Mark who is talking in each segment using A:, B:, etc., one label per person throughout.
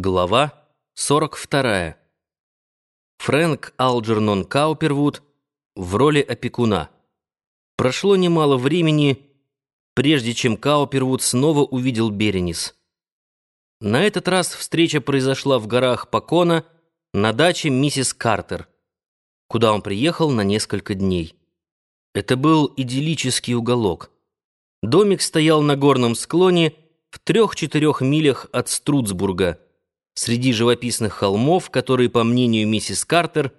A: Глава 42. Фрэнк Алджернон Каупервуд в роли опекуна. Прошло немало времени, прежде чем Каупервуд снова увидел Беренис. На этот раз встреча произошла в горах Покона на даче миссис Картер, куда он приехал на несколько дней. Это был идиллический уголок. Домик стоял на горном склоне в трех-четырех милях от Струцбурга – среди живописных холмов, которые, по мнению миссис Картер,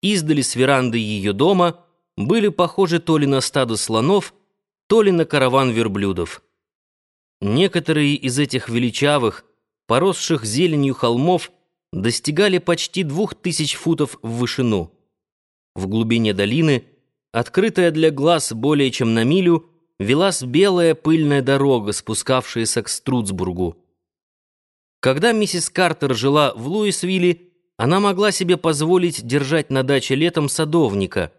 A: издали с веранды ее дома, были похожи то ли на стадо слонов, то ли на караван верблюдов. Некоторые из этих величавых, поросших зеленью холмов достигали почти двух тысяч футов в вышину. В глубине долины, открытая для глаз более чем на милю, велась белая пыльная дорога, спускавшаяся к Струцбургу. Когда миссис Картер жила в Луисвилле, она могла себе позволить держать на даче летом садовника,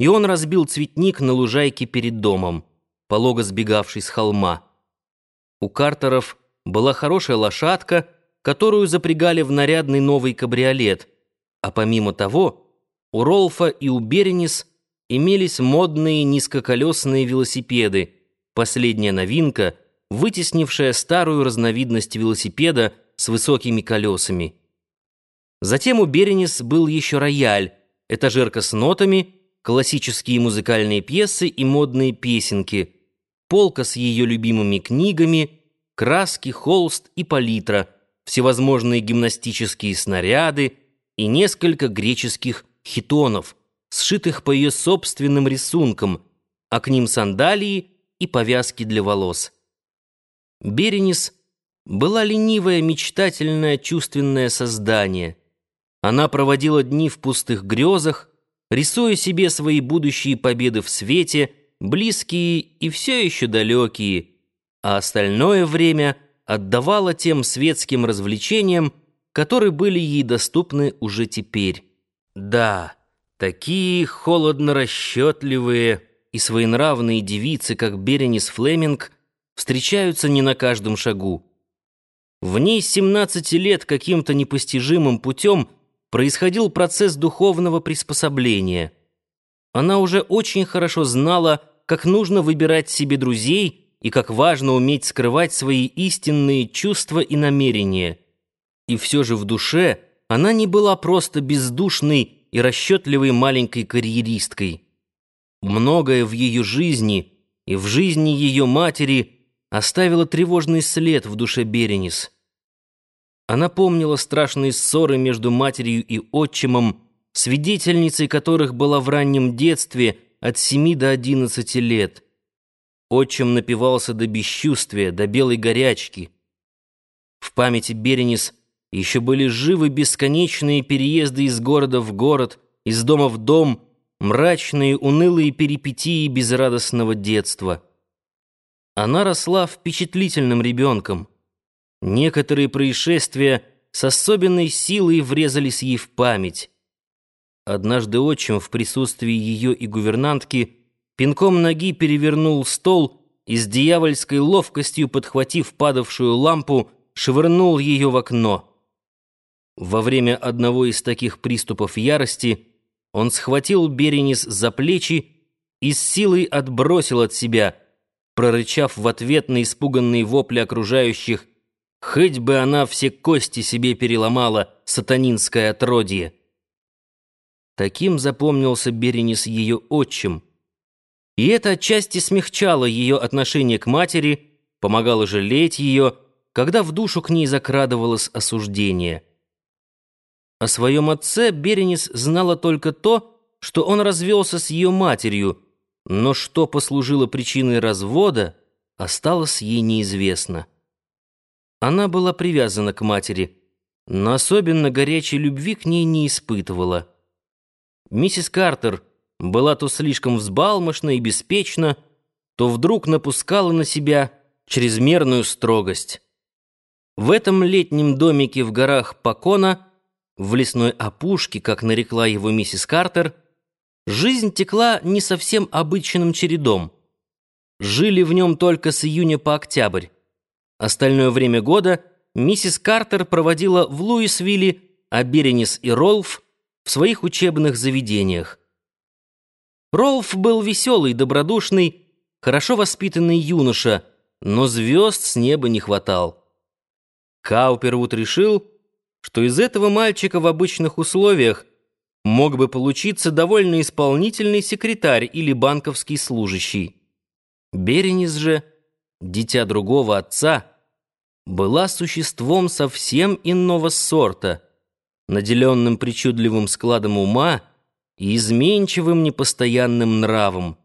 A: и он разбил цветник на лужайке перед домом, полого сбегавший с холма. У Картеров была хорошая лошадка, которую запрягали в нарядный новый кабриолет, а помимо того, у Ролфа и у Беренис имелись модные низкоколесные велосипеды, последняя новинка, вытеснившая старую разновидность велосипеда, с высокими колесами. Затем у Беренис был еще рояль, этажерка с нотами, классические музыкальные пьесы и модные песенки, полка с ее любимыми книгами, краски, холст и палитра, всевозможные гимнастические снаряды и несколько греческих хитонов, сшитых по ее собственным рисункам, а к ним сандалии и повязки для волос. Беренис — была ленивое, мечтательное, чувственное создание. Она проводила дни в пустых грезах, рисуя себе свои будущие победы в свете, близкие и все еще далекие, а остальное время отдавала тем светским развлечениям, которые были ей доступны уже теперь. Да, такие холодно расчетливые и своенравные девицы, как Беренис Флеминг, встречаются не на каждом шагу. В ней с 17 лет каким-то непостижимым путем происходил процесс духовного приспособления. Она уже очень хорошо знала, как нужно выбирать себе друзей и как важно уметь скрывать свои истинные чувства и намерения. И все же в душе она не была просто бездушной и расчетливой маленькой карьеристкой. Многое в ее жизни и в жизни ее матери – оставила тревожный след в душе Беренис. Она помнила страшные ссоры между матерью и отчимом, свидетельницей которых была в раннем детстве от семи до одиннадцати лет. Отчим напивался до бесчувствия, до белой горячки. В памяти Беренис еще были живы бесконечные переезды из города в город, из дома в дом, мрачные, унылые перипетии безрадостного детства — она росла впечатлительным ребенком. Некоторые происшествия с особенной силой врезались ей в память. Однажды отчим в присутствии ее и гувернантки пинком ноги перевернул стол и с дьявольской ловкостью, подхватив падавшую лампу, швырнул ее в окно. Во время одного из таких приступов ярости он схватил Беренис за плечи и с силой отбросил от себя — прорычав в ответ на испуганные вопли окружающих, «Хоть бы она все кости себе переломала, сатанинское отродье!» Таким запомнился Беренис ее отчим. И это отчасти смягчало ее отношение к матери, помогало жалеть ее, когда в душу к ней закрадывалось осуждение. О своем отце Беренис знала только то, что он развелся с ее матерью, но что послужило причиной развода, осталось ей неизвестно. Она была привязана к матери, но особенно горячей любви к ней не испытывала. Миссис Картер была то слишком взбалмошна и беспечна, то вдруг напускала на себя чрезмерную строгость. В этом летнем домике в горах Покона, в лесной опушке, как нарекла его миссис Картер, Жизнь текла не совсем обычным чередом. Жили в нем только с июня по октябрь. Остальное время года миссис Картер проводила в Луисвилле, а Беренис и Ролф в своих учебных заведениях. Ролф был веселый, добродушный, хорошо воспитанный юноша, но звезд с неба не хватал. Каупервуд решил, что из этого мальчика в обычных условиях мог бы получиться довольно исполнительный секретарь или банковский служащий. Беренис же, дитя другого отца, была существом совсем иного сорта, наделенным причудливым складом ума и изменчивым непостоянным нравом.